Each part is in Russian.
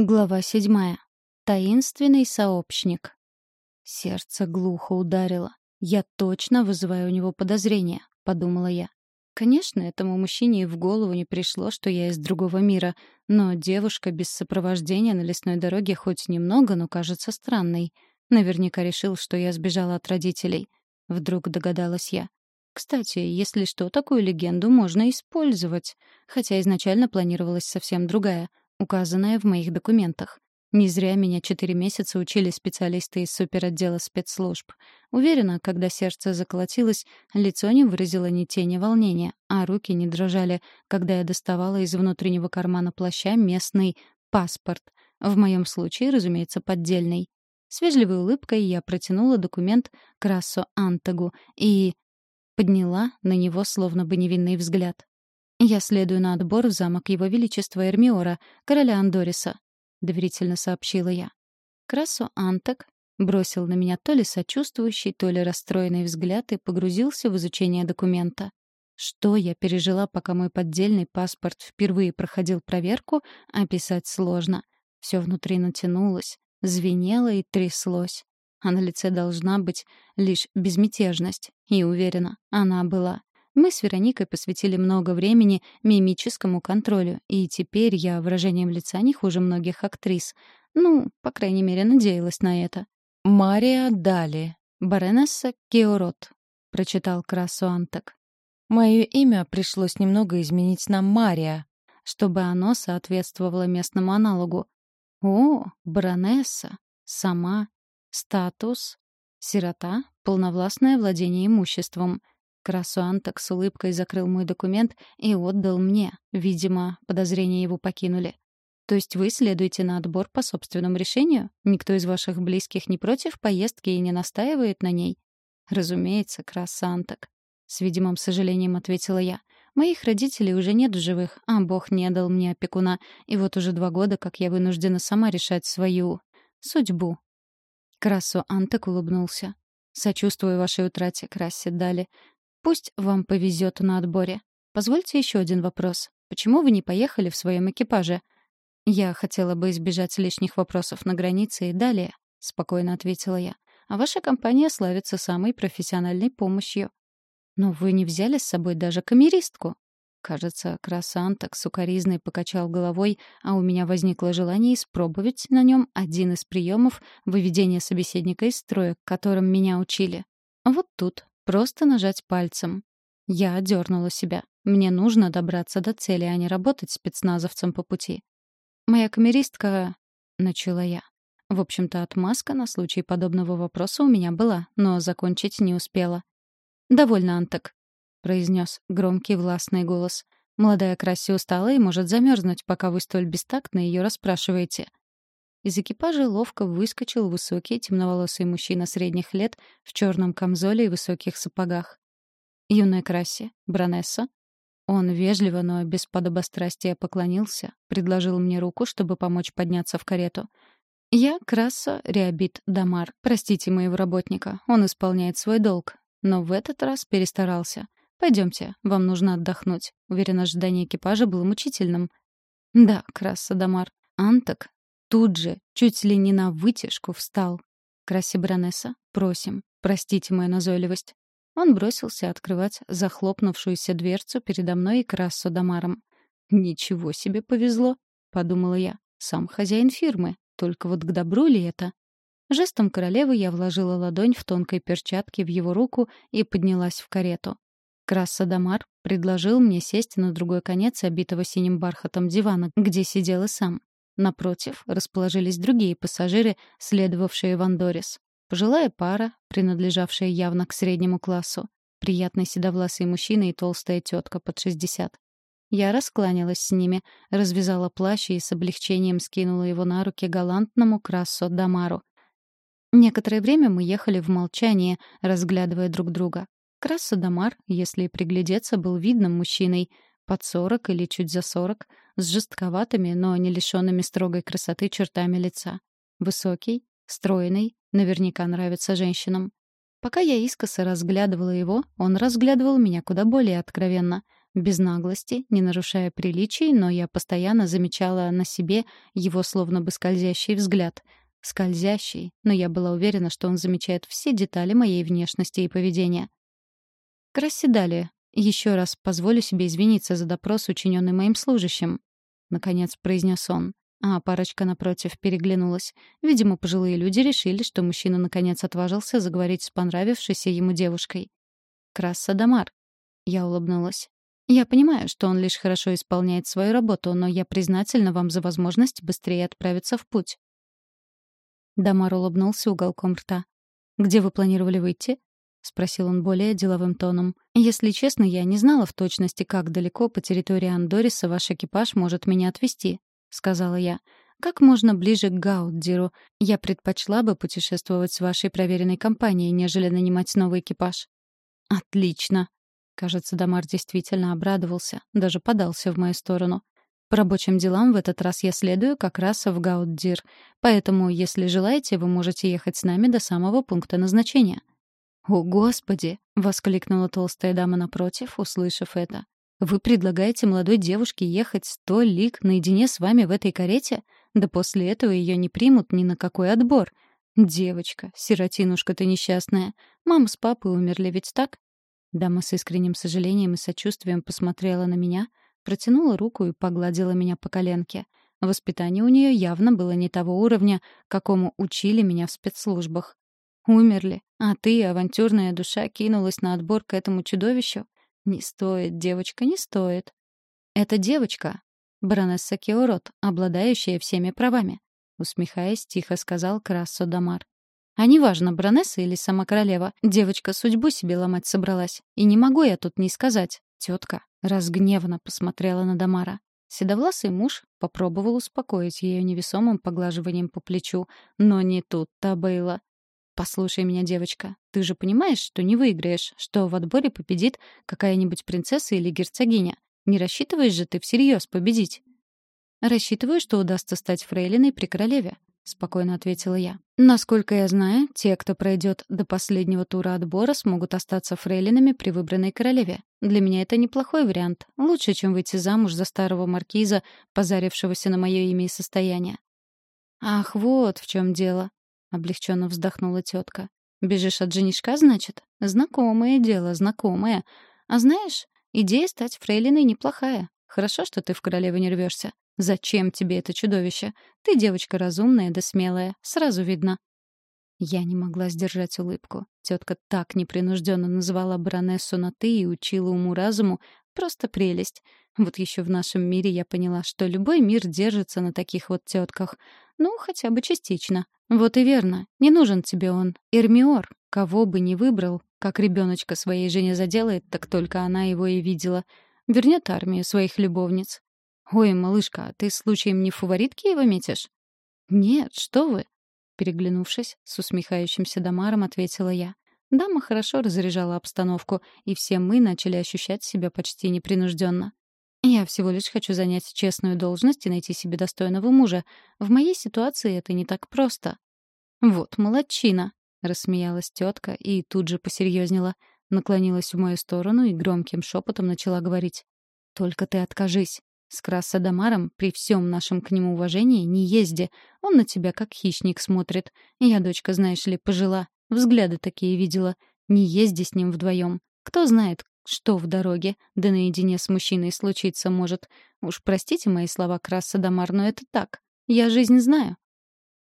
Глава седьмая. Таинственный сообщник. Сердце глухо ударило. «Я точно вызываю у него подозрения», — подумала я. Конечно, этому мужчине и в голову не пришло, что я из другого мира, но девушка без сопровождения на лесной дороге хоть немного, но кажется странной. Наверняка решил, что я сбежала от родителей. Вдруг догадалась я. Кстати, если что, такую легенду можно использовать. Хотя изначально планировалась совсем другая — указанное в моих документах. Не зря меня четыре месяца учили специалисты из суперотдела спецслужб. Уверена, когда сердце заколотилось, лицо не выразило ни тени волнения, а руки не дрожали, когда я доставала из внутреннего кармана плаща местный паспорт. В моем случае, разумеется, поддельный. С вежливой улыбкой я протянула документ Красо Антагу и подняла на него словно бы невинный взгляд. «Я следую на отбор в замок Его Величества Эрмиора, короля Андориса», — доверительно сообщила я. Красо Антек бросил на меня то ли сочувствующий, то ли расстроенный взгляд и погрузился в изучение документа. Что я пережила, пока мой поддельный паспорт впервые проходил проверку, описать сложно. Все внутри натянулось, звенело и тряслось. А на лице должна быть лишь безмятежность. И уверена, она была. Мы с Вероникой посвятили много времени мимическому контролю, и теперь я выражением лица не хуже многих актрис. Ну, по крайней мере, надеялась на это. «Мария Дали, баронесса Кеорот», — прочитал Красу Антак. «Мое имя пришлось немного изменить на Мария, чтобы оно соответствовало местному аналогу. О, баронесса, сама, статус, сирота, полновластное владение имуществом — Красуанток с улыбкой закрыл мой документ и отдал мне. Видимо, подозрения его покинули. То есть вы следуете на отбор по собственному решению? Никто из ваших близких не против поездки и не настаивает на ней? Разумеется, красанток. С видимым сожалением ответила я. Моих родителей уже нет в живых, а Бог не дал мне опекуна. И вот уже два года, как я вынуждена сама решать свою судьбу. Красо Антек улыбнулся. «Сочувствую вашей утрате, Красси Дали. Пусть вам повезет на отборе. Позвольте еще один вопрос. Почему вы не поехали в своем экипаже? Я хотела бы избежать лишних вопросов на границе и далее, спокойно ответила я. А ваша компания славится самой профессиональной помощью. Но вы не взяли с собой даже камеристку. Кажется, красанток сукоризной покачал головой, а у меня возникло желание испробовать на нем один из приемов выведения собеседника из строя, которым меня учили. Вот тут Просто нажать пальцем. Я одернула себя. Мне нужно добраться до цели, а не работать спецназовцем по пути. «Моя камеристка...» — начала я. В общем-то, отмазка на случай подобного вопроса у меня была, но закончить не успела. «Довольно, Антек», — произнес громкий властный голос. «Молодая Красси устала и может замерзнуть, пока вы столь бестактно ее расспрашиваете. Из экипажа ловко выскочил высокий темноволосый мужчина средних лет в черном камзоле и высоких сапогах. «Юная Красси, Бронесса?» Он вежливо, но без подобострастия поклонился, предложил мне руку, чтобы помочь подняться в карету. «Я Краса Реабит Дамар. Простите моего работника, он исполняет свой долг. Но в этот раз перестарался. Пойдемте, вам нужно отдохнуть». Уверен, ожидание экипажа было мучительным. «Да, Краса Дамар. Антак тут же, чуть ли не на вытяжку, встал. «Краси, баронесса, просим, простите мою назойливость». Он бросился открывать захлопнувшуюся дверцу передо мной и Крассо Дамаром. «Ничего себе повезло», — подумала я. «Сам хозяин фирмы. Только вот к добру ли это?» Жестом королевы я вложила ладонь в тонкой перчатке в его руку и поднялась в карету. Краса Дамар предложил мне сесть на другой конец обитого синим бархатом дивана, где сидел и сам. Напротив расположились другие пассажиры, следовавшие в Андорис. Пожилая пара, принадлежавшая явно к среднему классу. Приятный седовласый мужчина и толстая тетка под 60. Я раскланялась с ними, развязала плащ и с облегчением скинула его на руки галантному Крассо Дамару. Некоторое время мы ехали в молчании, разглядывая друг друга. Крассо Дамар, если приглядеться, был видным мужчиной — под сорок или чуть за сорок, с жестковатыми, но не лишенными строгой красоты чертами лица. Высокий, стройный, наверняка нравится женщинам. Пока я искоса разглядывала его, он разглядывал меня куда более откровенно. Без наглости, не нарушая приличий, но я постоянно замечала на себе его словно бы скользящий взгляд. Скользящий, но я была уверена, что он замечает все детали моей внешности и поведения. «Красидалия, еще раз позволю себе извиниться за допрос, учиненный моим служащим», — наконец произнес он. А парочка напротив переглянулась. Видимо, пожилые люди решили, что мужчина наконец отважился заговорить с понравившейся ему девушкой. «Краса Дамар». Я улыбнулась. «Я понимаю, что он лишь хорошо исполняет свою работу, но я признательна вам за возможность быстрее отправиться в путь». Дамар улыбнулся уголком рта. «Где вы планировали выйти?» — спросил он более деловым тоном. «Если честно, я не знала в точности, как далеко по территории Андориса ваш экипаж может меня отвезти. — сказала я. «Как можно ближе к Гауддиру. Я предпочла бы путешествовать с вашей проверенной компанией, нежели нанимать новый экипаж». «Отлично!» Кажется, Дамар действительно обрадовался, даже подался в мою сторону. По рабочим делам в этот раз я следую как раз в Гауддир, поэтому, если желаете, вы можете ехать с нами до самого пункта назначения». «О, Господи!» — воскликнула толстая дама напротив, услышав это. Вы предлагаете молодой девушке ехать сто лиг наедине с вами в этой карете? Да после этого ее не примут ни на какой отбор. Девочка, сиротинушка ты несчастная. Мама с папой умерли, ведь так? Дама с искренним сожалением и сочувствием посмотрела на меня, протянула руку и погладила меня по коленке. Воспитание у нее явно было не того уровня, какому учили меня в спецслужбах. Умерли, а ты, авантюрная душа, кинулась на отбор к этому чудовищу? «Не стоит, девочка, не стоит». «Это девочка, баронесса Кеорот, обладающая всеми правами», — усмехаясь, тихо сказал Крассо Дамар. «А неважно, баронесса или сама королева, девочка судьбу себе ломать собралась. И не могу я тут не сказать. Тетка разгневанно посмотрела на Дамара. Седовласый муж попробовал успокоить ее невесомым поглаживанием по плечу, но не тут-то было. «Послушай меня, девочка, ты же понимаешь, что не выиграешь, что в отборе победит какая-нибудь принцесса или герцогиня. Не рассчитываешь же ты всерьез победить?» «Рассчитываю, что удастся стать фрейлиной при королеве», — спокойно ответила я. «Насколько я знаю, те, кто пройдет до последнего тура отбора, смогут остаться фрейлинами при выбранной королеве. Для меня это неплохой вариант. Лучше, чем выйти замуж за старого маркиза, позарившегося на мое имя и состояние». «Ах, вот в чем дело», — облегченно вздохнула тетка. «Бежишь от женишка, значит? Знакомое дело, знакомое. А знаешь, идея стать фрейлиной неплохая. Хорошо, что ты в королевы не рвешься. Зачем тебе это чудовище? Ты девочка разумная да смелая, сразу видно». Я не могла сдержать улыбку. Тетка так непринужденно называла баронессу на «ты» и учила уму-разуму. Просто прелесть. Вот еще в нашем мире я поняла, что любой мир держится на таких вот тетках. Ну, хотя бы частично. Вот и верно. Не нужен тебе он. Эрмиор. Кого бы ни выбрал, как ребеночка своей жене заделает, так только она его и видела. Вернет армию своих любовниц. «Ой, малышка, а ты случаем не фаворитки его метишь?» «Нет, что вы!» Переглянувшись, с усмехающимся Дамаром ответила я. Дама хорошо разряжала обстановку, и все мы начали ощущать себя почти непринужденно. Я всего лишь хочу занять честную должность и найти себе достойного мужа. В моей ситуации это не так просто. Вот молодчина, рассмеялась тетка и тут же посерьезнела, наклонилась в мою сторону и громким шепотом начала говорить: "Только ты откажись. С Красадамаром при всем нашем к нему уважении не езди. Он на тебя как хищник смотрит. Я, дочка, знаешь ли, пожила. Взгляды такие видела. Не езди с ним вдвоем. Кто знает, что в дороге, да наедине с мужчиной случиться может. Уж простите мои слова, Краса Дамар, но это так. Я жизнь знаю.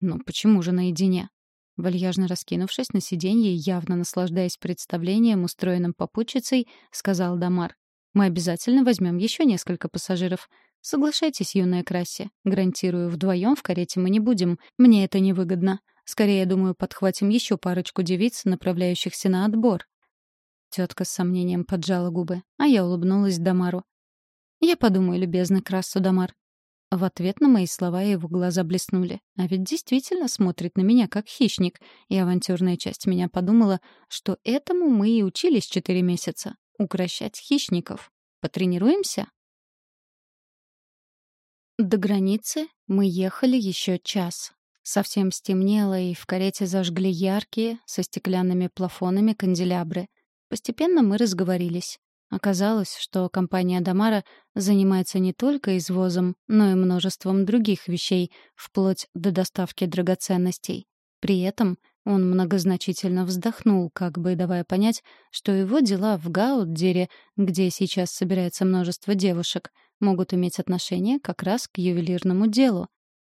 Но почему же наедине? Вальяжно раскинувшись на сиденье явно наслаждаясь представлением, устроенным попутчицей, сказал Дамар. «Мы обязательно возьмем еще несколько пассажиров. Соглашайтесь, юная Красси. Гарантирую, вдвоем в карете мы не будем. Мне это невыгодно. Скорее, я думаю, подхватим еще парочку девиц, направляющихся на отбор. Тетка с сомнением поджала губы, а я улыбнулась Дамару. «Я подумаю, любезный Красу Дамар». В ответ на мои слова его глаза блеснули. А ведь действительно смотрит на меня как хищник, и авантюрная часть меня подумала, что этому мы и учились четыре месяца — укращать хищников. Потренируемся? До границы мы ехали еще час. Совсем стемнело, и в карете зажгли яркие, со стеклянными плафонами канделябры — Постепенно мы разговорились. Оказалось, что компания «Дамара» занимается не только извозом, но и множеством других вещей, вплоть до доставки драгоценностей. При этом он многозначительно вздохнул, как бы давая понять, что его дела в Гауддере, где сейчас собирается множество девушек, могут иметь отношение как раз к ювелирному делу.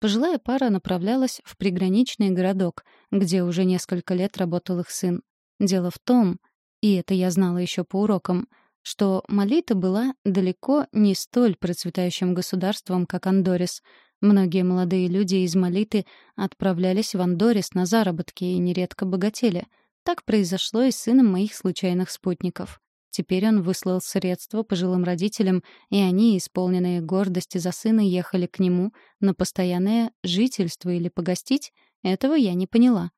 Пожилая пара направлялась в приграничный городок, где уже несколько лет работал их сын. Дело в том, и это я знала еще по урокам, что Малита была далеко не столь процветающим государством, как Андорис — Многие молодые люди из Малиты отправлялись в Андорис на заработки и нередко богатели. Так произошло и с сыном моих случайных спутников. Теперь он выслал средства пожилым родителям, и они, исполненные гордости за сына, ехали к нему на постоянное жительство или погостить, этого я не поняла.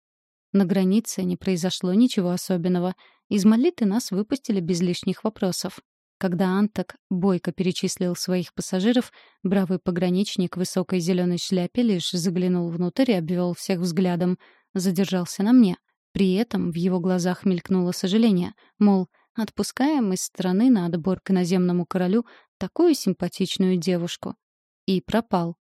На границе не произошло ничего особенного. Из Малиты нас выпустили без лишних вопросов. Когда Антак бойко перечислил своих пассажиров, бравый пограничник в высокой зеленой шляпе лишь заглянул внутрь и обвел всех взглядом. Задержался на мне. При этом в его глазах мелькнуло сожаление, мол, отпускаем из страны на отбор к иноземному королю такую симпатичную девушку. И пропал.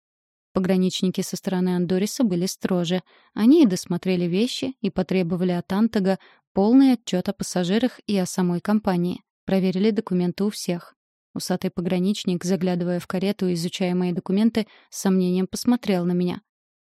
Пограничники со стороны Андориса были строже. Они и досмотрели вещи и потребовали от Антага полный отчет о пассажирах и о самой компании. Проверили документы у всех. Усатый пограничник, заглядывая в карету и изучая мои документы, с сомнением посмотрел на меня.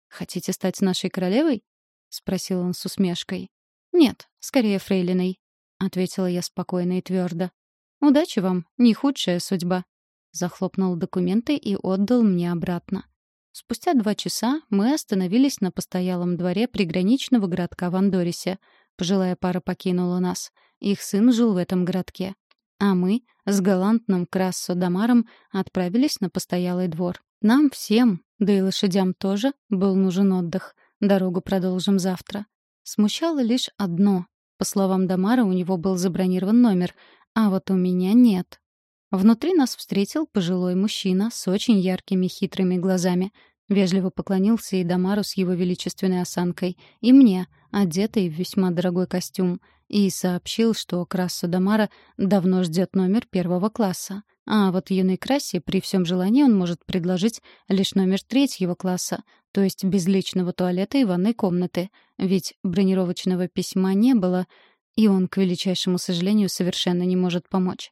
«Хотите стать нашей королевой?» — спросил он с усмешкой. «Нет, скорее фрейлиной», — ответила я спокойно и твердо. «Удачи вам, не худшая судьба», — захлопнул документы и отдал мне обратно. Спустя два часа мы остановились на постоялом дворе приграничного городка в Андорисе. Пожилая пара покинула нас. Их сын жил в этом городке а мы с галантным Крассо Дамаром отправились на постоялый двор. Нам всем, да и лошадям тоже, был нужен отдых. Дорогу продолжим завтра. Смущало лишь одно. По словам Дамара, у него был забронирован номер, а вот у меня нет. Внутри нас встретил пожилой мужчина с очень яркими хитрыми глазами. Вежливо поклонился и Дамару с его величественной осанкой, и мне, одетой в весьма дорогой костюм — и сообщил, что Крассо Дамара давно ждет номер первого класса. А вот юной Крассе при всем желании он может предложить лишь номер третьего класса, то есть без личного туалета и ванной комнаты, ведь бронировочного письма не было, и он, к величайшему сожалению, совершенно не может помочь.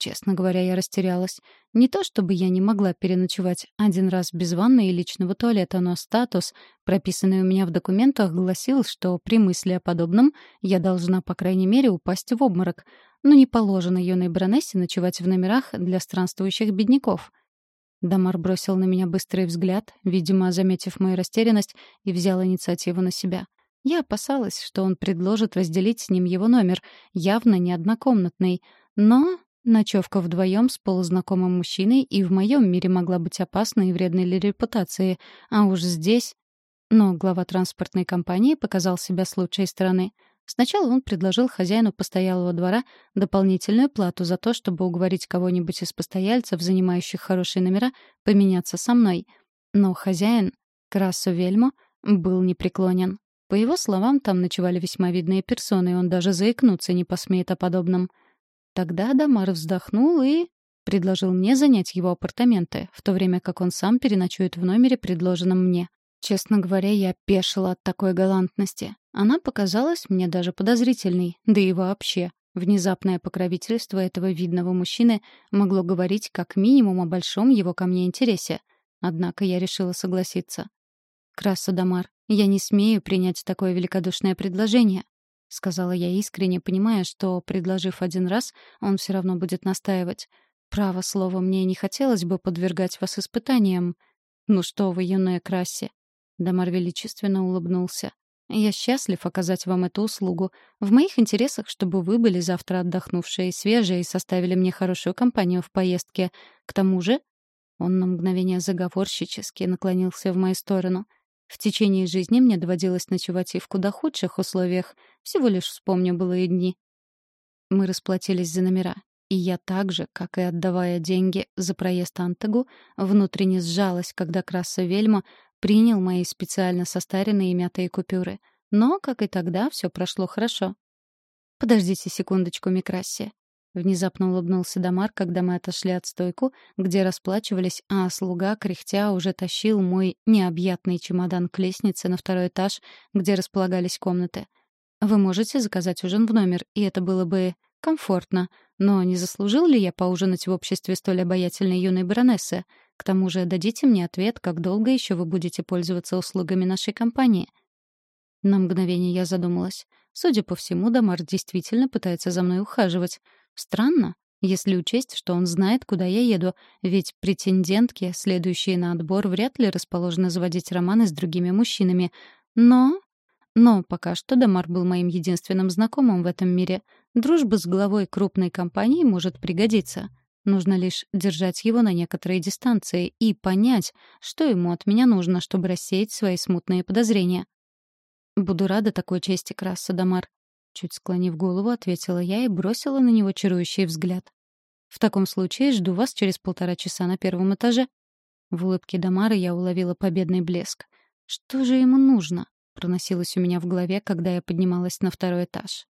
Честно говоря, я растерялась. Не то чтобы я не могла переночевать один раз без ванны и личного туалета, но статус, прописанный у меня в документах, гласил, что при мысли о подобном я должна, по крайней мере, упасть в обморок. Но не положено юной баронессе ночевать в номерах для странствующих бедняков. Дамар бросил на меня быстрый взгляд, видимо, заметив мою растерянность, и взял инициативу на себя. Я опасалась, что он предложит разделить с ним его номер, явно не однокомнатный, но Ночевка вдвоем с полузнакомым мужчиной и в моем мире могла быть опасной и вредной для репутации, а уж здесь... Но глава транспортной компании показал себя с лучшей стороны. Сначала он предложил хозяину постоялого двора дополнительную плату за то, чтобы уговорить кого-нибудь из постояльцев, занимающих хорошие номера, поменяться со мной. Но хозяин, Красу Вельмо, был непреклонен. По его словам, там ночевали весьма видные персоны, и он даже заикнуться не посмеет о подобном. Тогда Дамар вздохнул и предложил мне занять его апартаменты, в то время как он сам переночует в номере, предложенном мне. Честно говоря, я пешила от такой галантности. Она показалась мне даже подозрительной, да и вообще. Внезапное покровительство этого видного мужчины могло говорить как минимум о большом его ко мне интересе. Однако я решила согласиться. «Краса Дамар, я не смею принять такое великодушное предложение. — сказала я искренне, понимая, что, предложив один раз, он все равно будет настаивать. «Право слово, мне не хотелось бы подвергать вас испытаниям». «Ну что вы, юная Красси!» Дамар величественно улыбнулся. «Я счастлив оказать вам эту услугу. В моих интересах, чтобы вы были завтра отдохнувшие и свежие и составили мне хорошую компанию в поездке. К тому же...» Он на мгновение заговорщически наклонился в мою сторону — в течение жизни мне доводилось ночевать и в куда худших условиях. Всего лишь вспомню былые дни. Мы расплатились за номера. И я так же, как и отдавая деньги за проезд Антагу, внутренне сжалась, когда Краса Вельма принял мои специально состаренные и мятые купюры. Но, как и тогда, все прошло хорошо. «Подождите секундочку, Микрасси». — внезапно улыбнулся Дамар, когда мы отошли от стойку, где расплачивались, а слуга, кряхтя, уже тащил мой необъятный чемодан к лестнице на второй этаж, где располагались комнаты. «Вы можете заказать ужин в номер, и это было бы комфортно. Но не заслужил ли я поужинать в обществе столь обаятельной юной баронессы? К тому же дадите мне ответ, как долго еще вы будете пользоваться услугами нашей компании». На мгновение я задумалась. Судя по всему, Дамар действительно пытается за мной ухаживать. Странно, если учесть, что он знает, куда я еду, ведь претендентки, следующие на отбор, вряд ли расположены заводить романы с другими мужчинами. Но... Но пока что Дамар был моим единственным знакомым в этом мире. Дружба с главой крупной компании может пригодиться. Нужно лишь держать его на некоторой дистанции и понять, что ему от меня нужно, чтобы рассеять свои смутные подозрения. «Буду рада такой чести, Краса Дамар», Чуть склонив голову, ответила я и бросила на него чарующий взгляд. «В таком случае жду вас через полтора часа на первом этаже». В улыбке Дамара я уловила победный блеск. «Что же ему нужно?» — проносилось у меня в голове, когда я поднималась на второй этаж.